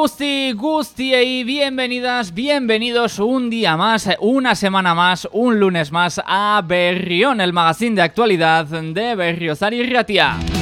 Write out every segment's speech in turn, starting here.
Gusti, Gusti y bienvenidas, bienvenidos un día más, una semana más, un lunes más a Berrión, el magazine de actualidad de Berriozar y.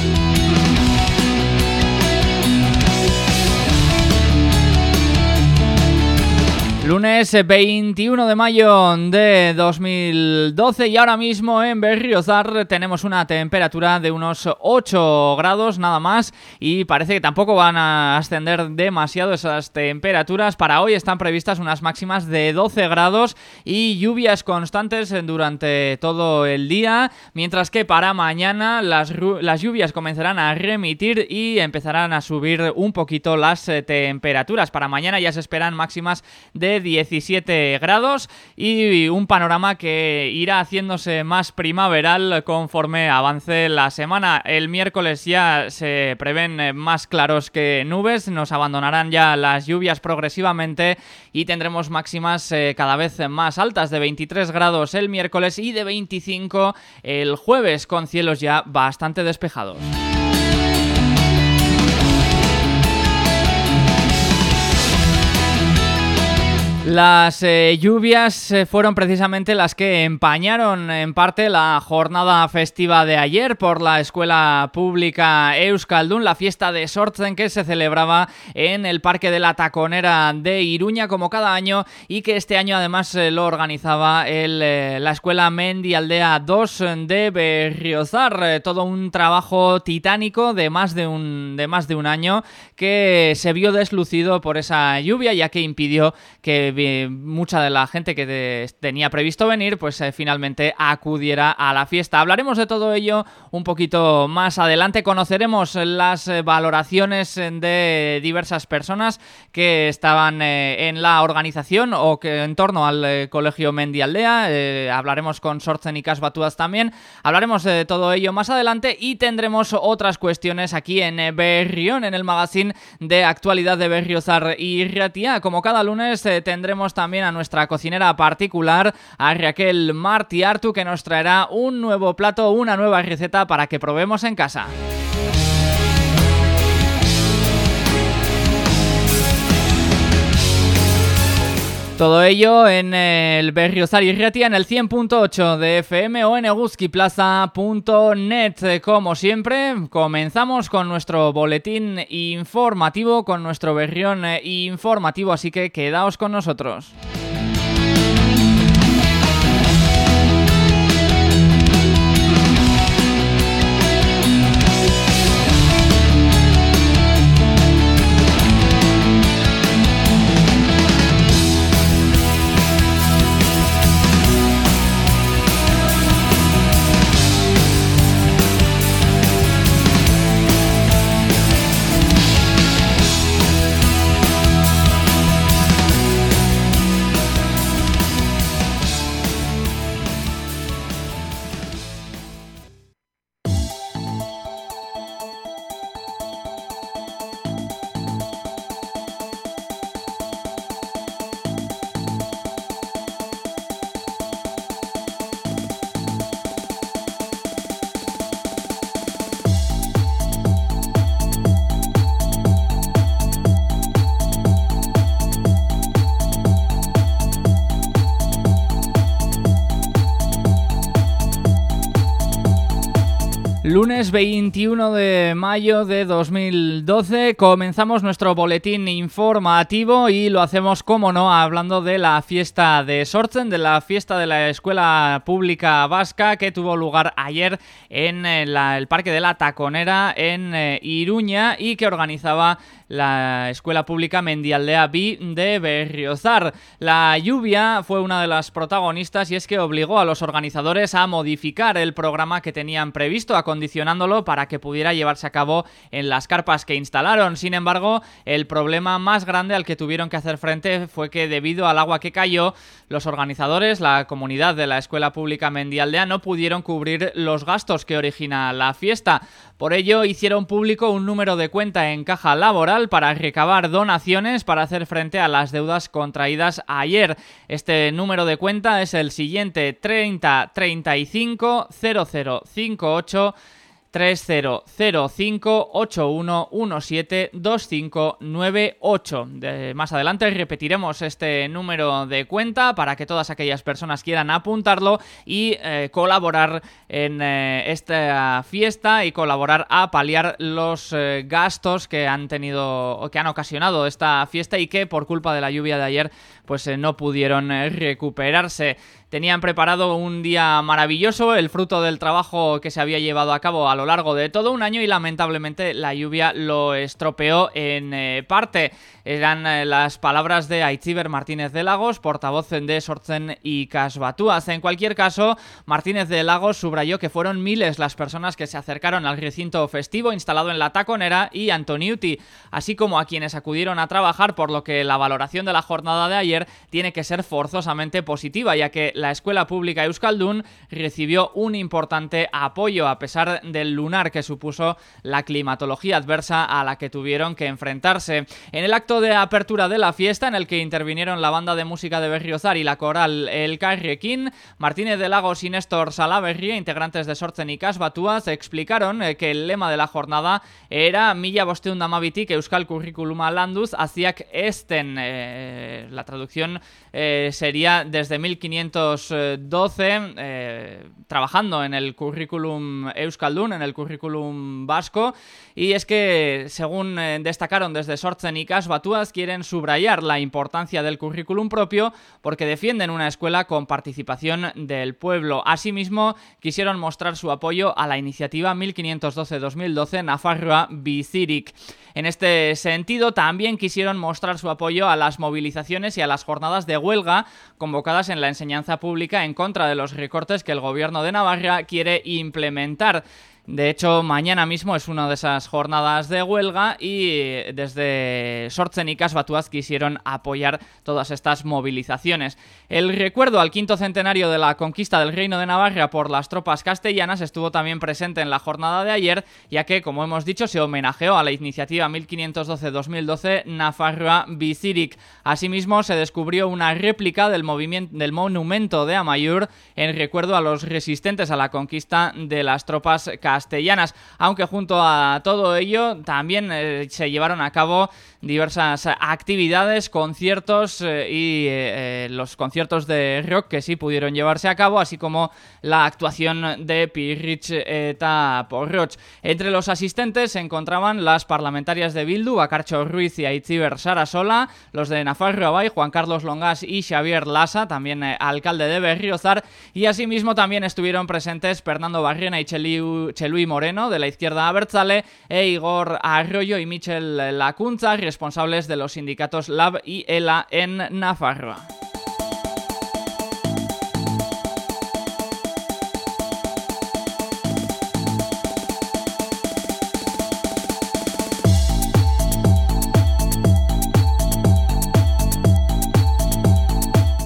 Lunes 21 de mayo de 2012 y ahora mismo en Berriozar tenemos una temperatura de unos 8 grados nada más y parece que tampoco van a ascender demasiado esas temperaturas. Para hoy están previstas unas máximas de 12 grados y lluvias constantes durante todo el día, mientras que para mañana las, las lluvias comenzarán a remitir y empezarán a subir un poquito las eh, temperaturas. Para mañana ya se esperan máximas de 17 grados y un panorama que irá haciéndose más primaveral conforme avance la semana. El miércoles ya se prevén más claros que nubes, nos abandonarán ya las lluvias progresivamente y tendremos máximas eh, cada vez más altas de 23 grados el miércoles y de 25 el jueves con cielos ya bastante despejados. Las eh, lluvias eh, fueron precisamente las que empañaron en parte la jornada festiva de ayer por la escuela pública Euskaldun, la fiesta de Sortzen que se celebraba en el Parque de la Taconera de Iruña como cada año y que este año además eh, lo organizaba la escuela Mendi Aldea 2 de Berriozar. todo un trabajo titánico de más de un, de más de un año que se vio deslucido por esa lluvia ya que impidió que mucha de la gente que tenía previsto venir, pues eh, finalmente acudiera a la fiesta. Hablaremos de todo ello un poquito más adelante. Conoceremos las eh, valoraciones de diversas personas que estaban eh, en la organización o que en torno al Colegio Mendi Aldea. hablaremos con Sortzen y Casbatuas también. Hablaremos de todo ello más adelante y tendremos otras cuestiones aquí en Berrión, en el magazine de actualidad de Berriozar y Ratia. Como cada lunes tendremos también a nuestra cocinera particular, a Raquel Martiartu, que nos traerá un nuevo plato, una nueva receta para que probemos en casa. Todo ello en el Berriozar y Riatia en el 100.8 de FM o en eguskiplaza.net. Como siempre, comenzamos con nuestro boletín informativo, con nuestro berrión informativo, así que quedaos con nosotros. Lunes 21 de mayo de 2012 comenzamos nuestro boletín informativo y lo hacemos, como no, hablando de la fiesta de Sortzen, de la fiesta de la Escuela Pública Vasca que tuvo lugar ayer en eh, el Parque de la Taconera en eh, Iruña y que organizaba la Escuela Pública Mendialdea B de Berriozar. La lluvia fue una de las protagonistas y es que obligó a los organizadores a modificar el programa que tenían previsto, acondicionándolo para que pudiera llevarse a cabo en las carpas que instalaron. Sin embargo, el problema más grande al que tuvieron que hacer frente fue que debido al agua que cayó, los organizadores, la comunidad de la Escuela Pública Mendialdea no pudieron cubrir los gastos que origina la fiesta. Por ello, hicieron público un número de cuenta en caja laboral para recabar donaciones para hacer frente a las deudas contraídas ayer. Este número de cuenta es el siguiente 30 35 0058 300581172598. más adelante repetiremos este número de cuenta para que todas aquellas personas quieran apuntarlo y eh, colaborar en eh, esta fiesta y colaborar a paliar los eh, gastos que han tenido o que han ocasionado esta fiesta y que por culpa de la lluvia de ayer pues no pudieron recuperarse. Tenían preparado un día maravilloso, el fruto del trabajo que se había llevado a cabo a lo largo de todo un año y lamentablemente la lluvia lo estropeó en eh, parte. Eran eh, las palabras de Aitziber Martínez de Lagos, portavoz de Sortzen y Casbatúaz. En cualquier caso, Martínez de Lagos subrayó que fueron miles las personas que se acercaron al recinto festivo instalado en la Taconera y Antoniuti, así como a quienes acudieron a trabajar, por lo que la valoración de la jornada de ayer tiene que ser forzosamente positiva, ya que la escuela pública Euskaldun recibió un importante apoyo a pesar del lunar que supuso la climatología adversa a la que tuvieron que enfrentarse. En el acto de apertura de la fiesta, en el que intervinieron la banda de música de Berriozar y la coral El Carrequín, Martínez de Lagos y Néstor Salaberri, integrantes de Sortzen y Casbatuaz, explicaron eh, que el lema de la jornada era Milla bosteunda que Euskal Curriculuma Landuz que esten. Eh, la traducción eh, sería desde 1512 eh, trabajando en el currículum Euskaldun, en el currículum vasco, y es que, según destacaron desde Sortzen y Quieren subrayar la importancia del currículum propio porque defienden una escuela con participación del pueblo. Asimismo, quisieron mostrar su apoyo a la iniciativa 1512-2012 Nafarroa Bizirik. En este sentido, también quisieron mostrar su apoyo a las movilizaciones y a las jornadas de huelga convocadas en la enseñanza pública en contra de los recortes que el gobierno de Navarra quiere implementar. De hecho, mañana mismo es una de esas jornadas de huelga y desde Sortzen y Casbatuaz quisieron apoyar todas estas movilizaciones. El recuerdo al quinto centenario de la conquista del Reino de Navarra por las tropas castellanas estuvo también presente en la jornada de ayer, ya que, como hemos dicho, se homenajeó a la iniciativa 1512-2012 Nafarroa Bizirik. Asimismo, se descubrió una réplica del, movimiento, del monumento de Amayur en recuerdo a los resistentes a la conquista de las tropas castellanas castellanas, aunque junto a todo ello también eh, se llevaron a cabo diversas actividades, conciertos eh, y eh, los conciertos de rock que sí pudieron llevarse a cabo, así como la actuación de Pirrich eta Porroch. Entre los asistentes se encontraban las parlamentarias de Bildu, Bacarcho Ruiz y Aitziber Sarasola, los de Nafarro Abay, Juan Carlos Longas y Xavier Lasa, también alcalde de Berriozar, y asimismo también estuvieron presentes Fernando Barriena y Cheliu Luis Moreno, de la izquierda Abertzale, e Igor Arroyo y Michel Lacunza, responsables de los sindicatos LAB y ELA en Nafarroa.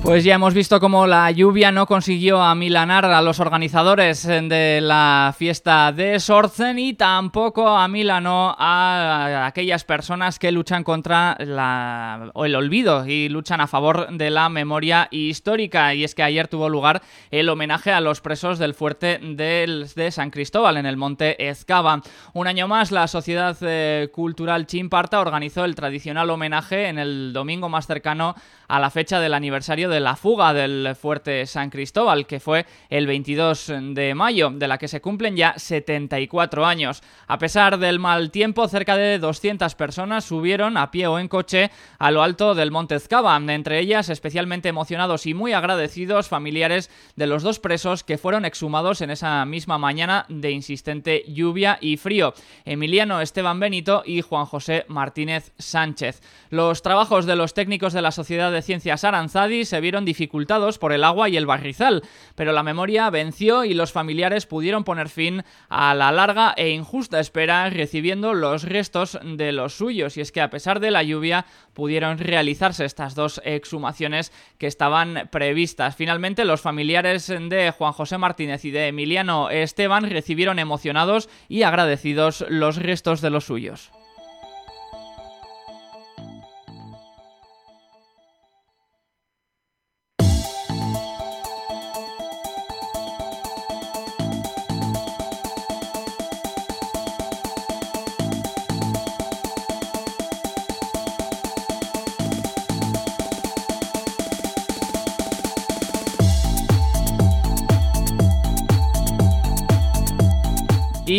Pues ya hemos visto cómo la lluvia no consiguió amilanar a los organizadores de la fiesta de Sorzen y tampoco amilanó a aquellas personas que luchan contra la, el olvido y luchan a favor de la memoria histórica. Y es que ayer tuvo lugar el homenaje a los presos del fuerte de, San Cristóbal en el monte Ezcaba. Un año más, la Sociedad eh, Cultural Chimparta organizó el tradicional homenaje en el domingo más cercano a la fecha del aniversario de la fuga del fuerte San Cristóbal, que fue el 22 de mayo, de la que se cumplen ya 74 años. A pesar del mal tiempo, cerca de 200 personas subieron a pie o en coche a lo alto del Monte Ezcaba, entre ellas especialmente emocionados y muy agradecidos familiares de los dos presos que fueron exhumados en esa misma mañana de insistente lluvia y frío, Emiliano Esteban Benito y Juan José Martínez Sánchez. Los trabajos de los técnicos de la Sociedad de Ciencias Aranzadi se vieron dificultados por el agua y el barrizal, pero la memoria venció y los familiares pudieron poner fin a la larga e injusta espera recibiendo los restos de los suyos. Y es que a pesar de la lluvia pudieron realizarse estas dos exhumaciones que estaban previstas. Finalmente los familiares de Juan José Martínez y de Emiliano Esteban recibieron emocionados y agradecidos los restos de los suyos.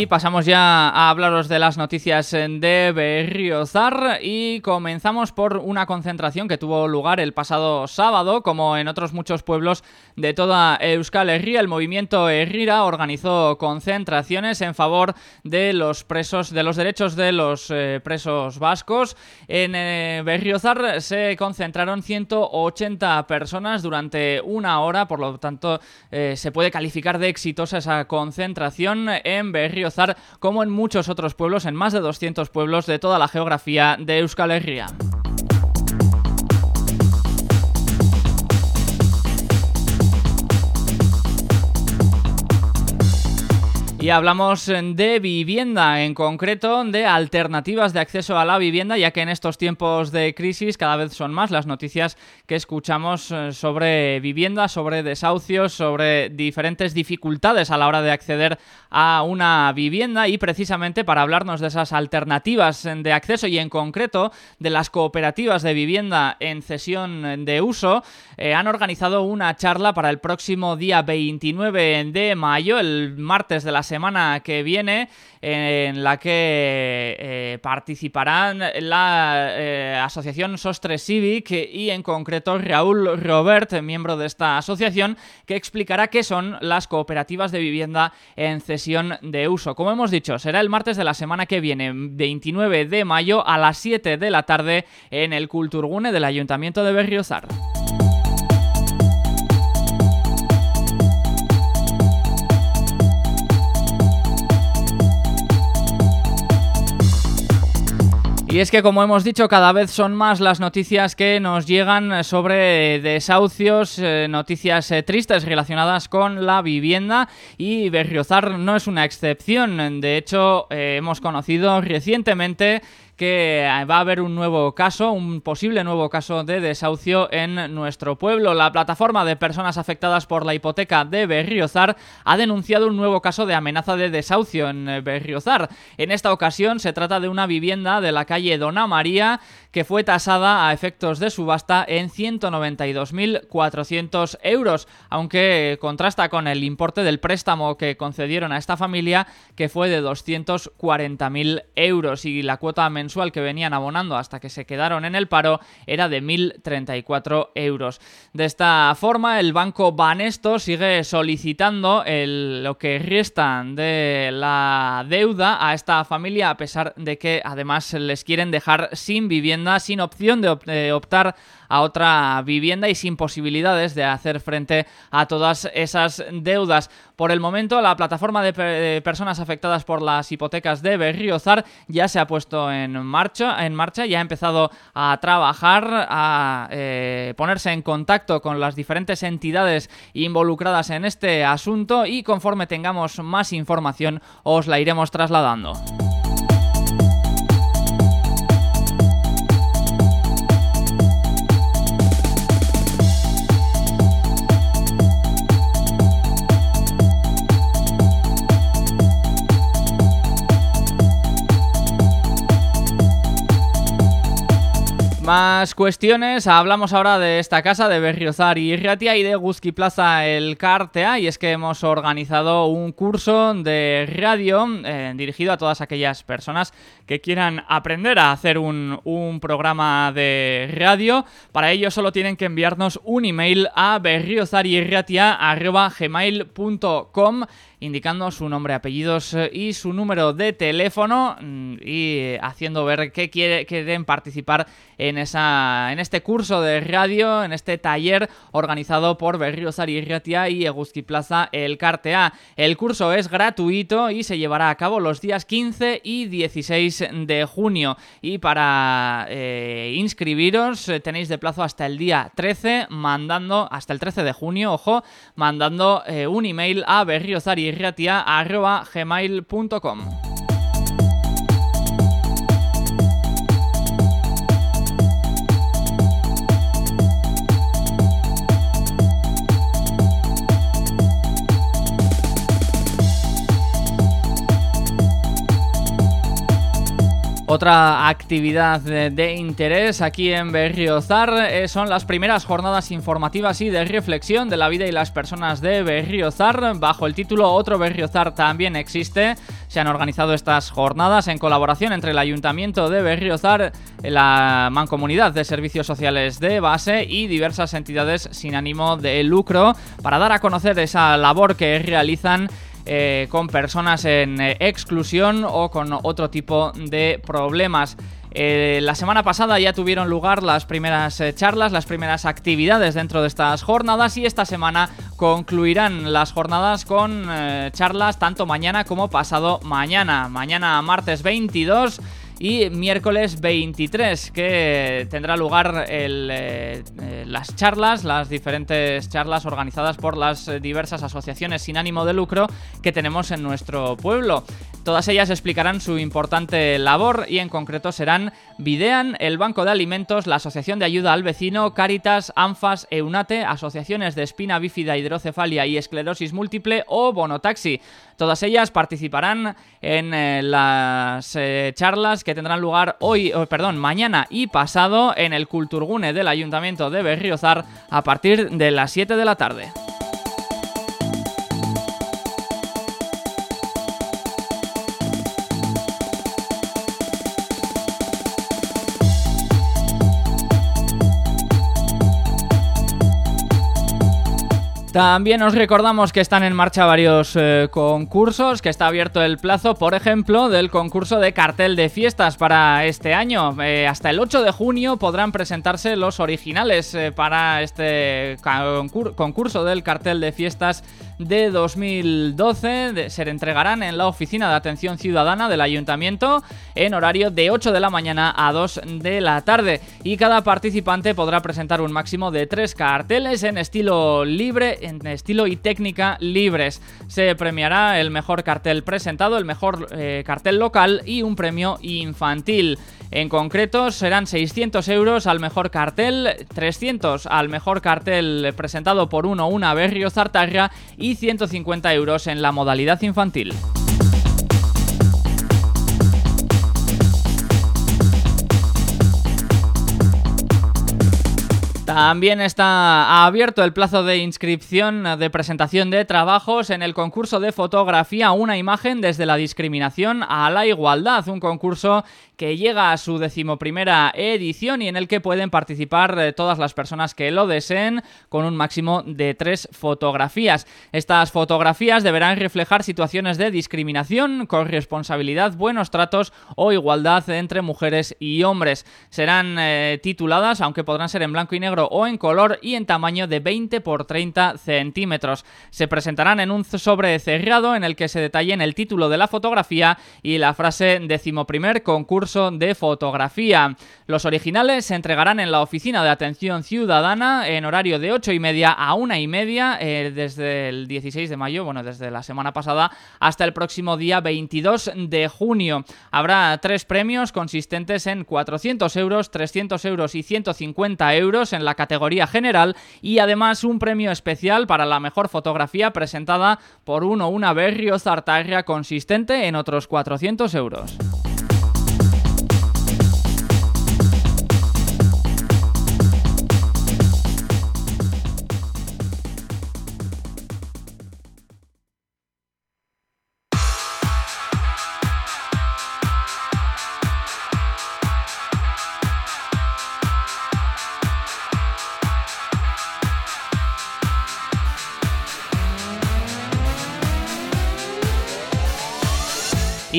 Pasamos ya a hablaros de las noticias de Berriozar y comenzamos por una concentración que tuvo lugar el pasado sábado, como en otros muchos pueblos de toda Euskal Herria. El movimiento Herrira organizó concentraciones en favor de los presos, de los derechos de los eh, presos vascos. En eh, Berriozar se concentraron 180 personas durante una hora, por lo tanto eh, se puede calificar de exitosa esa concentración en Berriozar Como en muchos otros pueblos, en más de 200 pueblos de toda la geografía de Euskal Herria. Y hablamos de vivienda, en concreto de alternativas de acceso a la vivienda, ya que en estos tiempos de crisis cada vez son más las noticias que escuchamos eh, sobre vivienda, sobre desahucios, sobre diferentes dificultades a la hora de acceder a una vivienda. Y precisamente para hablarnos de esas alternativas de acceso y en concreto de las cooperativas de vivienda en cesión de uso, eh, han organizado una charla para el próximo día 29 de mayo, el martes de la semana semana que viene en la que eh, participarán la eh, asociación Sostre Civic y en concreto Raúl Robert, miembro de esta asociación, que explicará qué son las cooperativas de vivienda en cesión de uso. Como hemos dicho, será el martes de la semana que viene, 29 de mayo a las 7 de la tarde en el Culturgune del Ayuntamiento de Berriozar. Y es que, como hemos dicho, cada vez son más las noticias que nos llegan sobre desahucios, eh, noticias eh, tristes relacionadas con la vivienda y Berriozar no es una excepción. De hecho, eh, hemos conocido recientemente que eh, va a haber un nuevo caso, un posible nuevo caso de desahucio en nuestro pueblo. La plataforma de personas afectadas por la hipoteca de Berriozar ha denunciado un nuevo caso de amenaza de desahucio en eh, Berriozar. En esta ocasión se trata de una vivienda de la calle Dona María que fue tasada a efectos de subasta en 192.400 euros, aunque contrasta con el importe del préstamo que concedieron a esta familia que fue de 240.000 euros y la cuota mensual que venían abonando hasta que se quedaron en el paro era de 1.034 euros. De esta forma, el banco Banesto sigue solicitando lo que restan de la deuda a esta familia, a pesar de que además les quieren dejar sin vivienda, sin opción de optar a otra vivienda y sin posibilidades de hacer frente a todas esas deudas. Por el momento, la plataforma de personas afectadas por las hipotecas de Berriozar ya se ha puesto en marcha, en marcha ya ha empezado a trabajar, a eh, ponerse en contacto con las diferentes entidades involucradas en este asunto y conforme tengamos más información os la iremos trasladando. Más cuestiones, hablamos ahora de esta casa de Berriozar y Irratia y de Guzki Plaza el Cartea. Y es que hemos organizado un curso de radio eh, dirigido a todas aquellas personas que quieran aprender a hacer un, programa de radio. Para ello solo tienen que enviarnos un email a berriozarirratia.gmail.com indicando su nombre, apellidos eh, y su número de teléfono mm, y eh, haciendo ver que quiere, quieren participar en, esa, en este curso de radio, en este taller organizado por Berriozar y Riatia y Eguzki Plaza El Cartea. El curso es gratuito y se llevará a cabo los días 15 y 16 de junio y para eh, inscribiros tenéis de plazo hasta el día 13 mandando, hasta el 13 de junio, ojo, mandando un email a Berriozar y Otra actividad de, interés aquí en Berriozar eh, son las primeras jornadas informativas y de reflexión de la vida y las personas de Berriozar. Bajo el título Otro Berriozar también existe. Se han organizado estas jornadas en colaboración entre el Ayuntamiento de Berriozar, la Mancomunidad de Servicios Sociales de Base y diversas entidades sin ánimo de lucro para dar a conocer esa labor que realizan eh, con personas en eh, exclusión o con otro tipo de problemas. Eh, la semana pasada ya tuvieron lugar las primeras charlas, las primeras actividades dentro de estas jornadas y esta semana concluirán las jornadas con charlas tanto mañana como pasado mañana. Mañana martes 22 y miércoles 23 que tendrá lugar eh, eh, las charlas, las diferentes charlas organizadas por las diversas asociaciones sin ánimo de lucro que tenemos en nuestro pueblo. Todas ellas explicarán su importante labor y en concreto serán Videan, el Banco de Alimentos, la Asociación de Ayuda al Vecino, Caritas, ANFAS, EUNATE, asociaciones de espina bífida, hidrocefalia y esclerosis múltiple o Bonotaxi. Todas ellas participarán en eh, las charlas que tendrán lugar hoy, perdón, mañana y pasado en el Culturgune del Ayuntamiento de Berriozar a partir de las 7 de la tarde. También os recordamos que están en marcha varios eh, concursos, que está abierto el plazo, por ejemplo, del concurso de cartel de fiestas para este año. Eh, hasta el 8 de junio podrán presentarse los originales eh, para este concurso del cartel de fiestas de 2012 se entregarán en la Oficina de Atención Ciudadana del Ayuntamiento en horario de 8 de la mañana a 2 de la tarde y cada participante podrá presentar un máximo de tres carteles en estilo libre, en estilo y técnica libres. Se premiará el mejor cartel presentado, el mejor eh, cartel local y un premio infantil. En concreto serán 600 euros al mejor cartel, 300 al mejor cartel presentado por uno una Berrio Zartarra 150 euros en la modalidad infantil. También está abierto el plazo de inscripción de presentación de trabajos en el concurso de fotografía Una imagen desde la discriminación a la igualdad, un concurso que llega a su decimoprimera edición y en el que pueden participar eh, todas las personas que lo deseen con un máximo de tres fotografías. Estas fotografías deberán reflejar situaciones de discriminación, corresponsabilidad, buenos tratos o igualdad entre mujeres y hombres. Serán eh, tituladas, aunque podrán ser en blanco y negro o en color y en tamaño de 20 por 30 centímetros. Se presentarán en un sobre cerrado en el que se detallen el título de la fotografía y la frase decimoprimer concurso de fotografía. Los originales se entregarán en la Oficina de Atención Ciudadana en horario de 8 y media a 1 y media eh, desde el 16 de mayo, bueno, desde la semana pasada hasta el próximo día 22 de junio. Habrá tres premios consistentes en 400 euros, 300 euros y 150 euros en la categoría general y además un premio especial para la mejor fotografía presentada por uno una Berrio Zartarria consistente en otros 400 euros.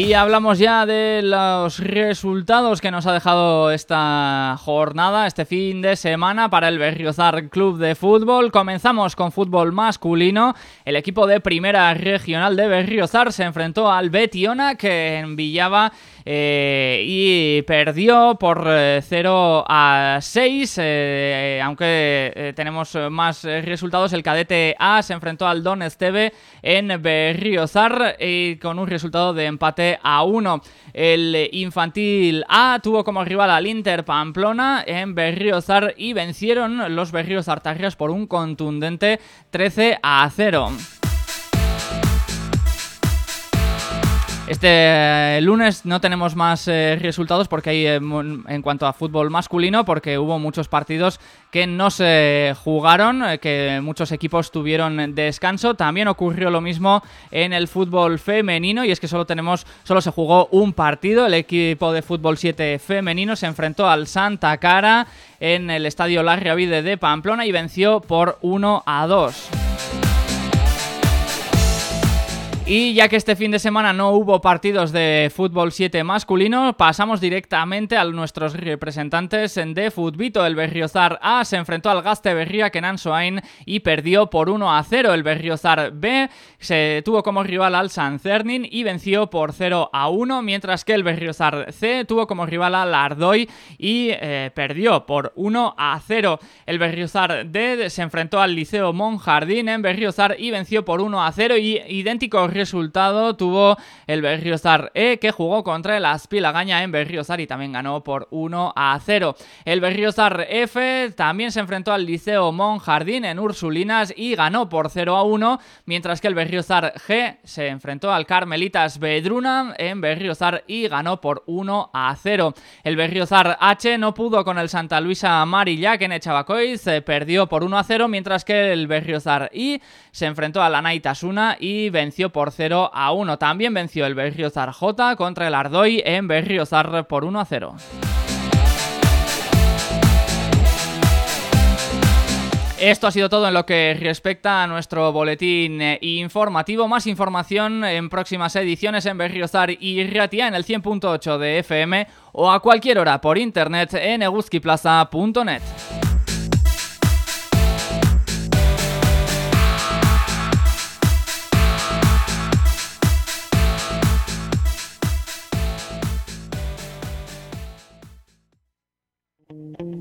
Y hablamos ya de los resultados que nos ha dejado esta jornada, este fin de semana para el Berriozar Club de Fútbol. Comenzamos con fútbol masculino. El equipo de primera regional de Berriozar se enfrentó al Betiona que envillaba eh, y perdió por 0 eh, a 6, eh, aunque tenemos más resultados, el cadete A se enfrentó al Don Esteve en Berriozar y con un resultado de empate a 1. El infantil A tuvo como rival al Inter Pamplona en Berriozar y vencieron los Berriozartarrias por un contundente 13 a 0. Este eh, lunes no tenemos más eh, resultados porque hay eh, en cuanto a fútbol masculino porque hubo muchos partidos que no se jugaron, que muchos equipos tuvieron descanso. También ocurrió lo mismo en el fútbol femenino y es que solo tenemos solo se jugó un partido. El equipo de fútbol 7 femenino se enfrentó al Santa Cara en el estadio Larriavide de Pamplona y venció por 1 a 2. Y ya que este fin de semana no hubo partidos de fútbol 7 masculino, pasamos directamente a nuestros representantes de Futbito. El Berriozar A se enfrentó al Gaste Berria Kenan Soain y perdió por 1 a 0. El Berriozar B se tuvo como rival al San Cernin y venció por 0 a 1, mientras que el Berriozar C tuvo como rival al Ardoy y eh, perdió por 1 a 0. El Berriozar D se enfrentó al Liceo Monjardín en Berriozar y venció por 1 a 0 y idéntico resultado tuvo el Berriozar E que jugó contra el Aspilagaña en Berriozar y también ganó por 1 a 0. El Berriozar F también se enfrentó al Liceo Monjardín en Ursulinas y ganó por 0 a 1, mientras que el Berriozar G se enfrentó al Carmelitas Bedruna en Berriozar y ganó por 1 a 0. El Berriozar H no pudo con el Santa Luisa Marillac en Echabacoy, se perdió por 1 a 0, mientras que el Berriozar I se enfrentó a la Naitasuna y venció por 0 a 1. También venció el Berriozar J contra el Ardoy en Berriozar por 1 a 0. Esto ha sido todo en lo que respecta a nuestro boletín eh, informativo. Más información en próximas ediciones en Berriozar y Ratia en el 100.8 de FM o a cualquier hora por internet en eguzquiplaza.net.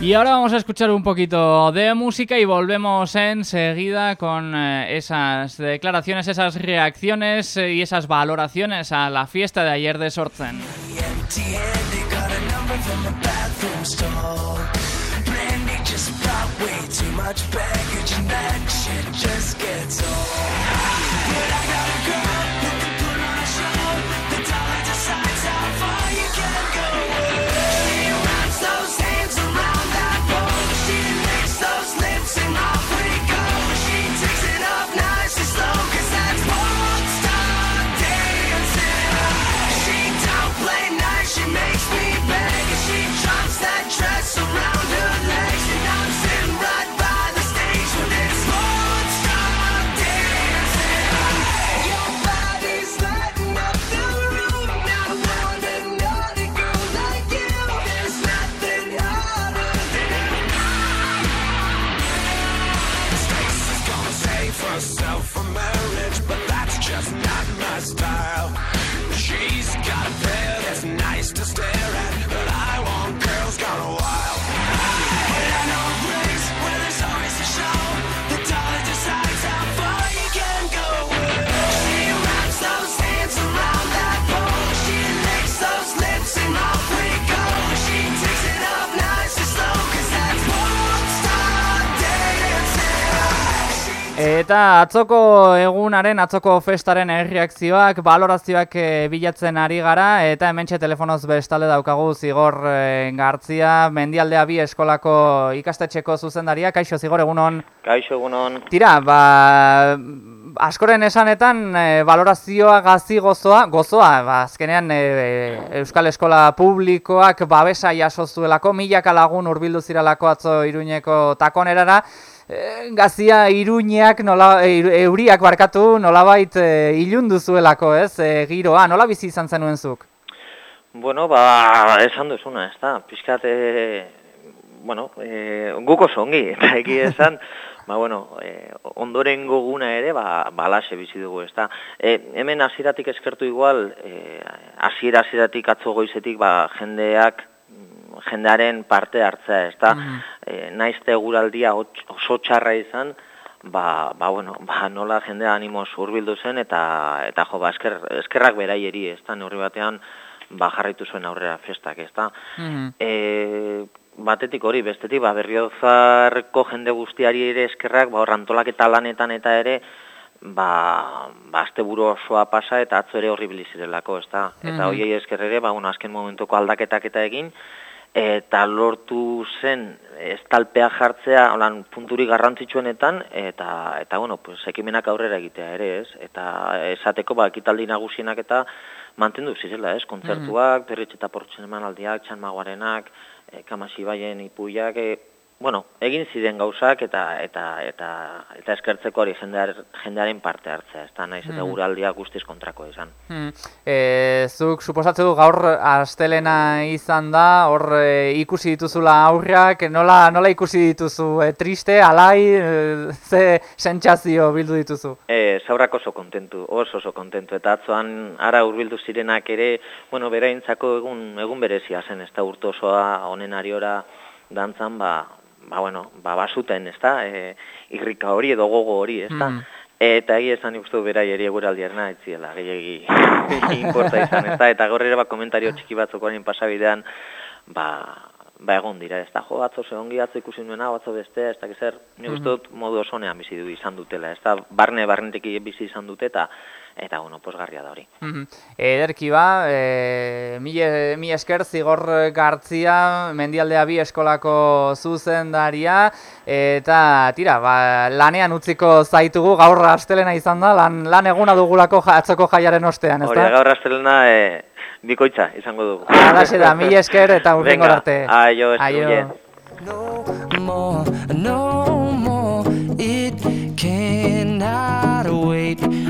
Y ahora vamos a escuchar un poquito de música y volvemos enseguida con eh, esas declaraciones, esas reacciones eh, y esas valoraciones a la fiesta de ayer de Sortzen. Eta atzoko egunaren, atzoko festaren erreakzioak, balorazioak e, bilatzen ari gara, eta hementxe telefonoz bestale daukagu zigor e, gartzia, mendialdea bi eskolako ikastetxeko zuzendaria, kaixo zigor egunon? Kaixo egunon. Tira, ba, askoren esanetan e, balorazioa gazi gozoa, gozoa, ba, azkenean e, Euskal Eskola Publikoak babesa jaso zuelako, milaka lagun urbildu ziralako atzo iruñeko takonerara, gazia iruñeak nola, euriak barkatu nolabait e, ilundu zuelako, ez? E, giroa, nola bizi izan zenuen zuk? Bueno, ba, esan duzuna, ez da. Piskat, bueno, e, guk oso ongi, eta egi esan, ba, bueno, e, ondoren goguna ere, ba, balaxe bizi dugu, ez da. E, hemen aziratik eskertu igual, e, azira aziratik atzo goizetik, ba, jendeak, jendearen parte hartzea, ez da. Mm -hmm. naizte guraldia oso txarra izan, ba, ba, bueno, ba, nola jendea animo urbildu zen, eta, eta jo, ba, esker, eskerrak beraieri, ez da, neurri batean, ba, jarraitu zuen aurrera festak, ez da. Mm batetik hori, bestetik, ba, berriozarko jende guztiari ere eskerrak, ba, horrantolak eta lanetan eta ere, ba, ba azte buru osoa pasa eta atzo ere horri bilizirelako, ez da? Eta mm -hmm. esker ere, ba, bueno, azken momentuko aldaketak eta egin, eta lortu zen estalpea jartzea holan punturi garrantzitsuenetan eta eta bueno pues ekimenak aurrera egitea ere ez eta esateko ba ekitaldi nagusienak eta mantendu zirela ez kontzertuak mm -hmm. eta portzen emanaldiak txanmagoarenak e, kamasi baien ipuiak, e, bueno, egin ziren gauzak eta eta eta eta eskertzeko hori jendear, jendearen parte hartzea, ez da naiz eta mm. guraldia guztiz kontrako izan. Mm. E, zuk suposatze du gaur astelena izan da, hor e, ikusi dituzula aurrak, nola, nola ikusi dituzu, e, triste, alai, e, ze sentsazio bildu dituzu? E, zaurak oso kontentu, oso oso kontentu, eta atzoan ara urbildu zirenak ere, bueno, beraintzako egun, egun berezia zen, ez da urtosoa honen ariora dantzan, ba, ba, bueno, ba, basuten, ez da, e, irrika hori edo gogo hori, ez da. Mm. Eta egi esan ikustu berai eri eguraldierna, etziela, gehiagi inporta izan, ez da, eta gorrera bat komentario txiki batzuk horien pasabidean, ba, ba egon dira, ez da, jo, atzo ze ongi atzo ikusi nuena, atzo bestea, ez da, zer, nik uste dut modu osonean bizi du izan dutela, ez da, barne, barnetik bizi izan dute, eta eta bueno, posgarria da hori. Ederki ba, e, mi, esker zigor gartzia, mendialdea bi eskolako zuzendaria, eta tira, ba, lanean utziko zaitugu, gaur astelena izan da, lan, lan eguna dugulako atzoko jaiaren ostean, ez da? Hori, gaur astelena e, bikoitza izango dugu. Hala da, mi esker eta urrengo arte. Aio, aio. No more, no more, it cannot wait.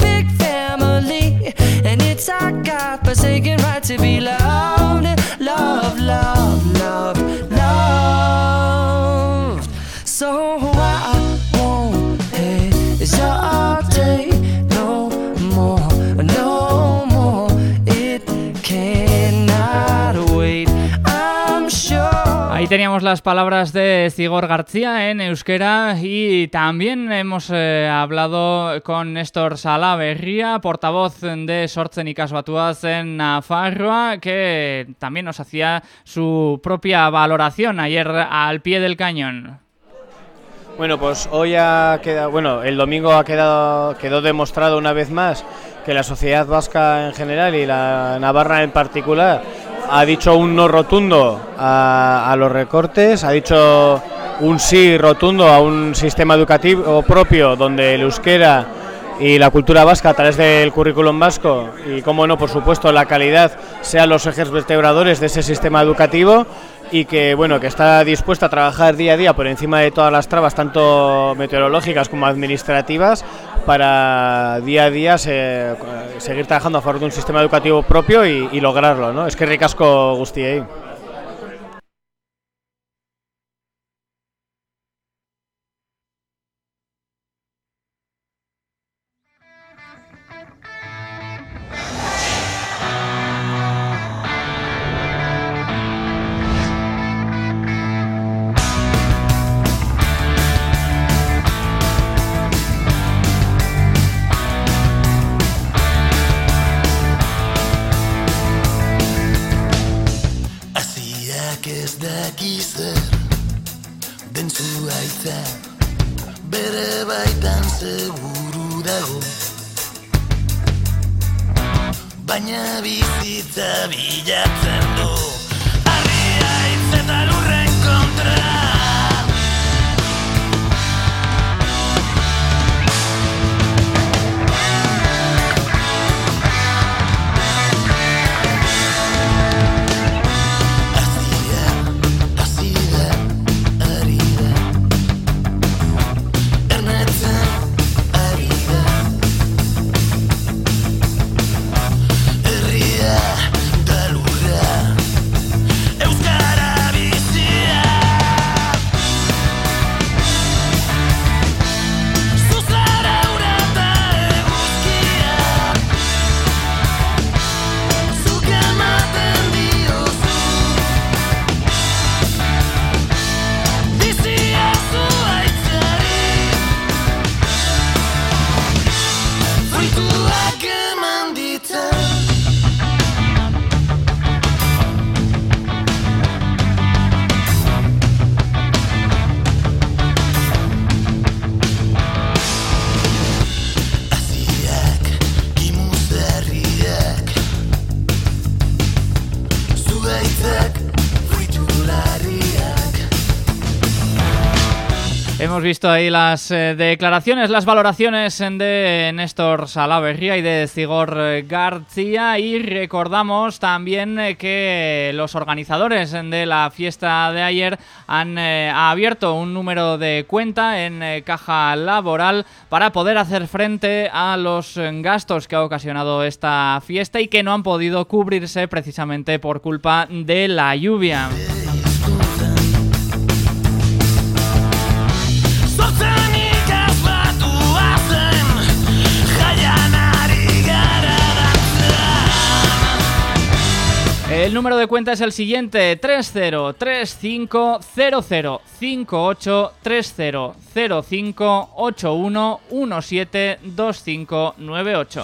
our God forsaken right to be loved, love, love, love, teníamos las palabras de Cigor García en euskera y también hemos eh, hablado con Néstor Salaverría, portavoz de Sortzen y Casbatuaz en Nafarroa, que también nos hacía su propia valoración ayer al pie del cañón. Bueno, pues hoy ha quedado, bueno, el domingo ha quedado, quedó demostrado una vez más que la sociedad vasca en general y la Navarra en particular ha dicho un no rotundo a, los recortes, ha dicho un sí rotundo a un sistema educativo propio donde el euskera y la cultura vasca a través del currículum vasco y, como no, por supuesto, la calidad sean los ejes vertebradores de ese sistema educativo y que bueno que está dispuesta a trabajar día a día por encima de todas las trabas tanto meteorológicas como administrativas para día a día seguir trabajando a favor de un sistema educativo propio y, lograrlo no es que ricasco daki zer den zuaitza bere baitan seguru dago baina bizitza bilatzen du Hemos visto ahí las eh, declaraciones, las valoraciones de Néstor Salaverría y de Zigor eh, García y recordamos también eh, que los organizadores de la fiesta de ayer han abierto un número de cuenta en caja laboral para poder hacer frente a los gastos que ha ocasionado esta fiesta y que no han podido cubrirse precisamente por culpa de la lluvia. El número de cuenta es el siguiente, 3035005811172598.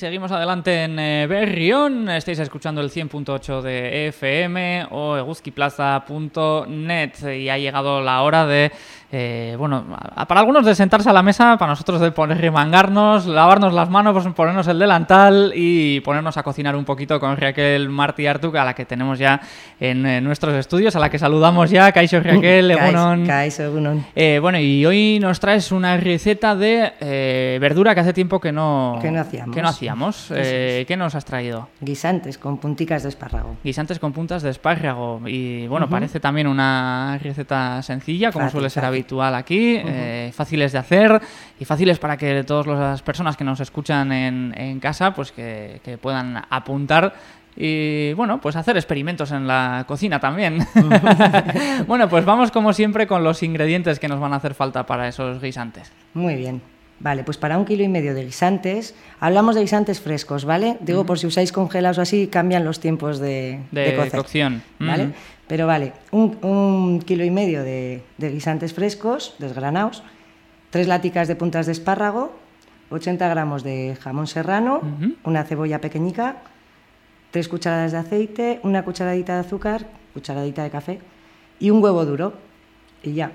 Seguimos adelante en eh, Berrión. Estáis escuchando el 100.8 de FM o eguzquiplaza.net y ha llegado la hora de eh, bueno, para algunos de sentarse a la mesa, para nosotros de poner remangarnos, lavarnos las manos, pues, ponernos el delantal y ponernos a cocinar un poquito con Raquel Martí Artuk, a la que tenemos ya en, nuestros estudios, a la que saludamos ya, Kaixo Raquel, Egunon. Kaixo, Egunon. Eh, bueno, y hoy nos traes una receta de eh, verdura que hace tiempo que no, que no hacíamos. Que no hacíamos. ¿Qué nos has traído? Guisantes con punticas de espárrago. Guisantes con puntas de espárrago. Y bueno, parece también una receta sencilla, como suele ser habitual habitual aquí, eh, fáciles de hacer y fáciles para que todas las personas que nos escuchan en, en casa pues que, puedan apuntar y bueno, pues hacer experimentos en la cocina también. bueno, pues vamos como siempre con los ingredientes que nos van a hacer falta para esos guisantes. Muy bien. Vale, pues para un kilo y medio de guisantes, hablamos de guisantes frescos, ¿vale? Digo, por si usáis congelados o así, cambian los tiempos de, de, cocción. ¿Vale? Pero vale, un, kilo y medio de, guisantes frescos, desgranados, tres láticas de puntas de espárrago, 80 gramos de jamón serrano, una cebolla pequeñica, tres cucharadas de aceite, una cucharadita de azúcar, cucharadita de café y un huevo duro. Y ya.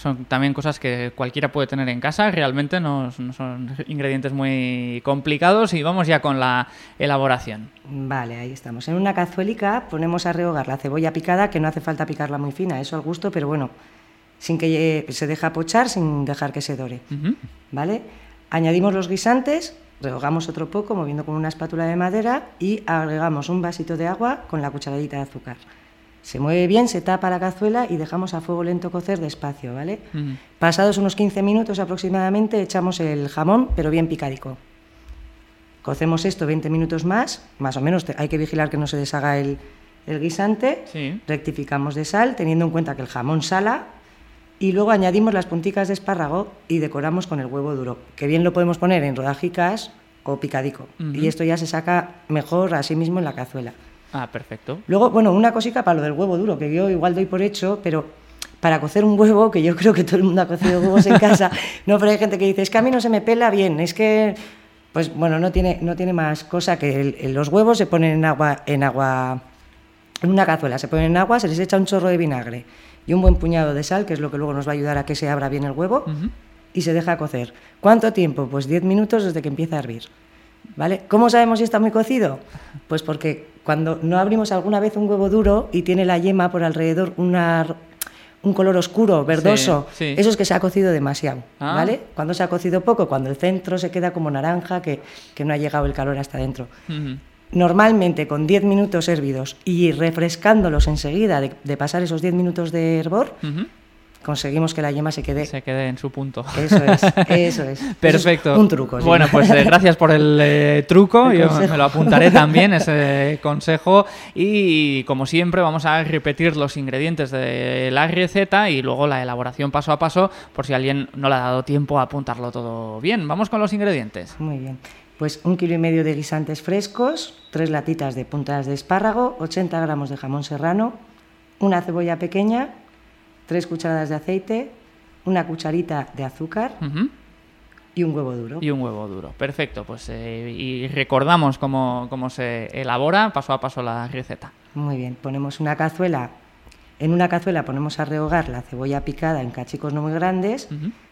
Son también cosas que cualquiera puede tener en casa, realmente no, no son ingredientes muy complicados y vamos ya con la elaboración. Vale, ahí estamos. En una cazuelica ponemos a rehogar la cebolla picada, que no hace falta picarla muy fina, eso al gusto, pero bueno, sin que se deja pochar, sin dejar que se dore. ¿Vale? Añadimos los guisantes, rehogamos otro poco moviendo con una espátula de madera y agregamos un vasito de agua con la cucharadita de azúcar. Se mueve bien, se tapa la cazuela y dejamos a fuego lento cocer despacio, ¿vale? Pasados unos 15 minutos aproximadamente echamos el jamón, pero bien picadico. Cocemos esto 20 minutos más, más o menos hay que vigilar que no se deshaga el, el guisante. Sí. Rectificamos de sal, teniendo en cuenta que el jamón sala. Y luego añadimos las punticas de espárrago y decoramos con el huevo duro, que bien lo podemos poner en rodajicas o picadico. Y esto ya se saca mejor así mismo en la cazuela. Ah, perfecto. Luego, bueno, una cosica para lo del huevo duro, que yo igual doy por hecho, pero para cocer un huevo, que yo creo que todo el mundo ha cocido huevos en casa, no, pero hay gente que dice, es que a mí no se me pela bien, es que, pues bueno, no tiene, no tiene más cosa que el- el- los huevos se ponen en agua, en agua, en una cazuela, se ponen en agua, se les echa un chorro de vinagre y un buen puñado de sal, que es lo que luego nos va a ayudar a que se abra bien el huevo, y se deja cocer. ¿Cuánto tiempo? Pues 10 minutos desde que empieza a hervir. ¿Vale? ¿Cómo sabemos si está muy cocido? Pues porque cuando no abrimos alguna vez un huevo duro y tiene la yema por alrededor una, un color oscuro, verdoso, sí. eso es que se ha cocido demasiado. Ah. ¿Vale? Cuando se ha cocido poco, cuando el centro se queda como naranja, que, que no ha llegado el calor hasta dentro. Normalmente con 10 minutos hervidos y refrescándolos enseguida de, de pasar esos 10 minutos de hervor. Conseguimos que la yema se quede. Se quede en su punto. Eso es, eso es. Eso es Perfecto. un truco. sí. Bueno, pues eh, gracias por el eh, truco. El Yo consejo. me lo apuntaré también, ese consejo. Y como siempre, vamos a repetir los ingredientes de la receta y luego la elaboración paso a paso, por si alguien no le ha dado tiempo a apuntarlo todo bien. Vamos con los ingredientes. Muy bien. Pues un kilo y medio de guisantes frescos, tres latitas de puntas de espárrago, 80 gramos de jamón serrano, una cebolla pequeña, tres cucharadas de aceite, una cucharita de azúcar y un huevo duro. Y un huevo duro. Perfecto. Pues eh, y recordamos cómo, cómo se elabora paso a paso la receta. Muy bien. Ponemos una cazuela. En una cazuela ponemos a rehogar la cebolla picada en cachicos no muy grandes,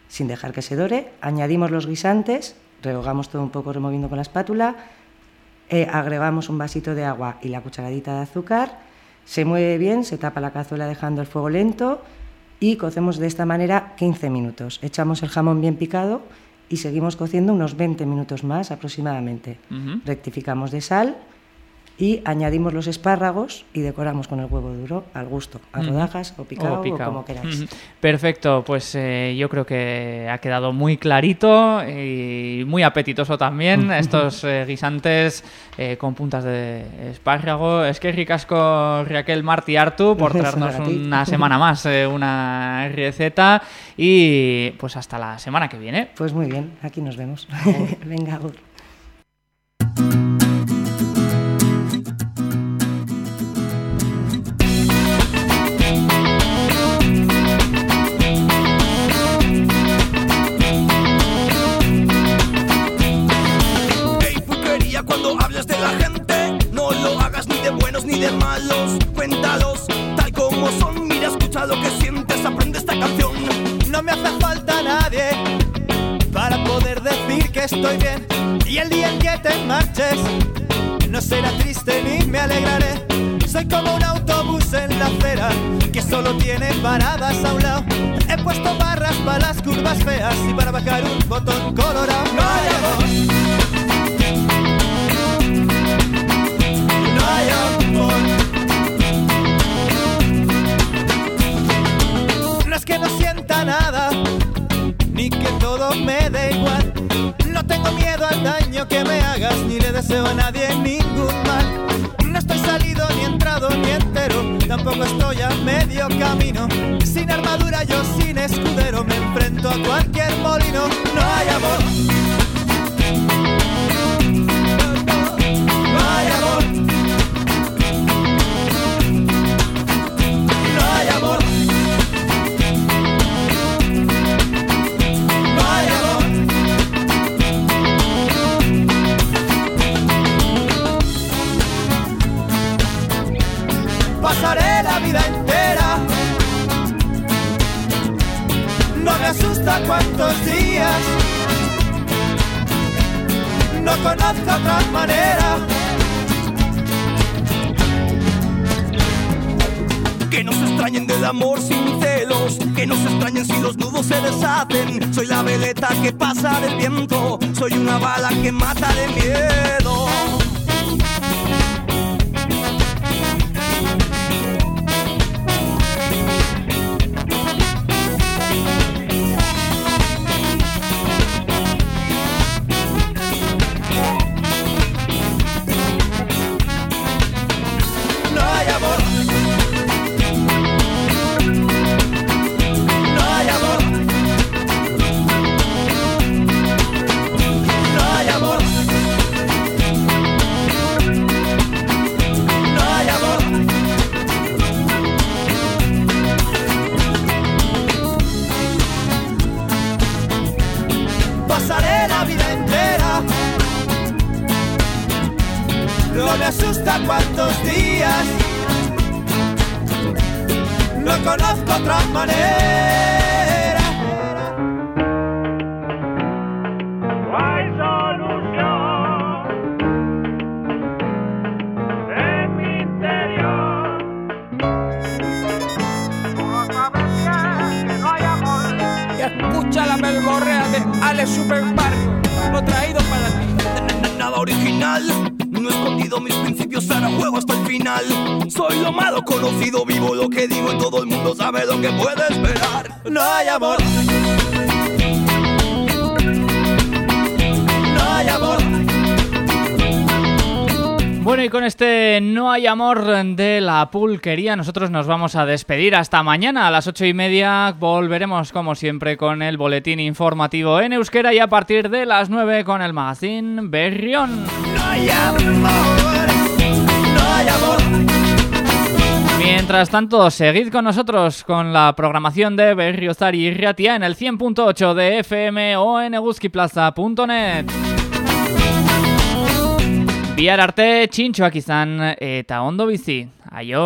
sin dejar que se dore. Añadimos los guisantes, rehogamos todo un poco removiendo con la espátula. eh, agregamos un vasito de agua y la cucharadita de azúcar. Se mueve bien, se tapa la cazuela dejando el fuego lento y cocemos de esta manera 15 minutos. Echamos el jamón bien picado y seguimos cociendo unos 20 minutos más aproximadamente. Rectificamos de sal y añadimos los espárragos y decoramos con el huevo duro al gusto, a rodajas o picado o, como queráis. Perfecto, pues eh, yo creo que ha quedado muy clarito y muy apetitoso también estos eh, guisantes eh, con puntas de espárrago. Es que ricasco Raquel Martí Artu por traernos una semana más una receta y pues hasta la semana que viene. Pues muy bien, aquí nos vemos. Venga, agur. De malos. Cuéntalos tal como son. Mira, escucha lo que sientes. Aprende esta canción. No me hace falta nadie para poder decir que estoy bien. Y el día en que te marches, no será triste ni me alegraré. Soy como un autobús en la acera que solo tiene paradas a un lado. He puesto barras para las curvas feas y para bajar un botón colorado. No es que no sienta nada, ni que todo me dé igual. No tengo miedo al daño que me hagas, ni le deseo a nadie ningún mal. No estoy salido, ni entrado, ni entero, tampoco estoy a medio camino. Sin armadura, yo sin escudero, me enfrento a cualquier molino. No hay amor. Conozco otra manera. Que no se extrañen del amor sin celos, que no se extrañen si los nudos se deshacen. Soy la veleta que pasa del viento, soy una bala que mata de miedo. Vida entera. No me asusta cuántos días. No conozco otra manera. No hay solución en mi interior. Original, no he escondido mis principios, ahora juego hasta el final. Soy lo malo conocido, vivo lo que digo y todo el mundo sabe lo que puede esperar. No hay amor. Bueno, y con este No hay amor de la pulquería, nosotros nos vamos a despedir. Hasta mañana a las ocho y media volveremos, como siempre, con el boletín informativo en euskera y a partir de las nueve con el magazine Berrión. No hay amor. No hay amor. Mientras tanto, seguid con nosotros con la programación de Berriozar y Riatia en el 100.8 de FM o en eguzkiplaza.net. Bihar arte, txintxoak izan eta ondo bizi. Aio!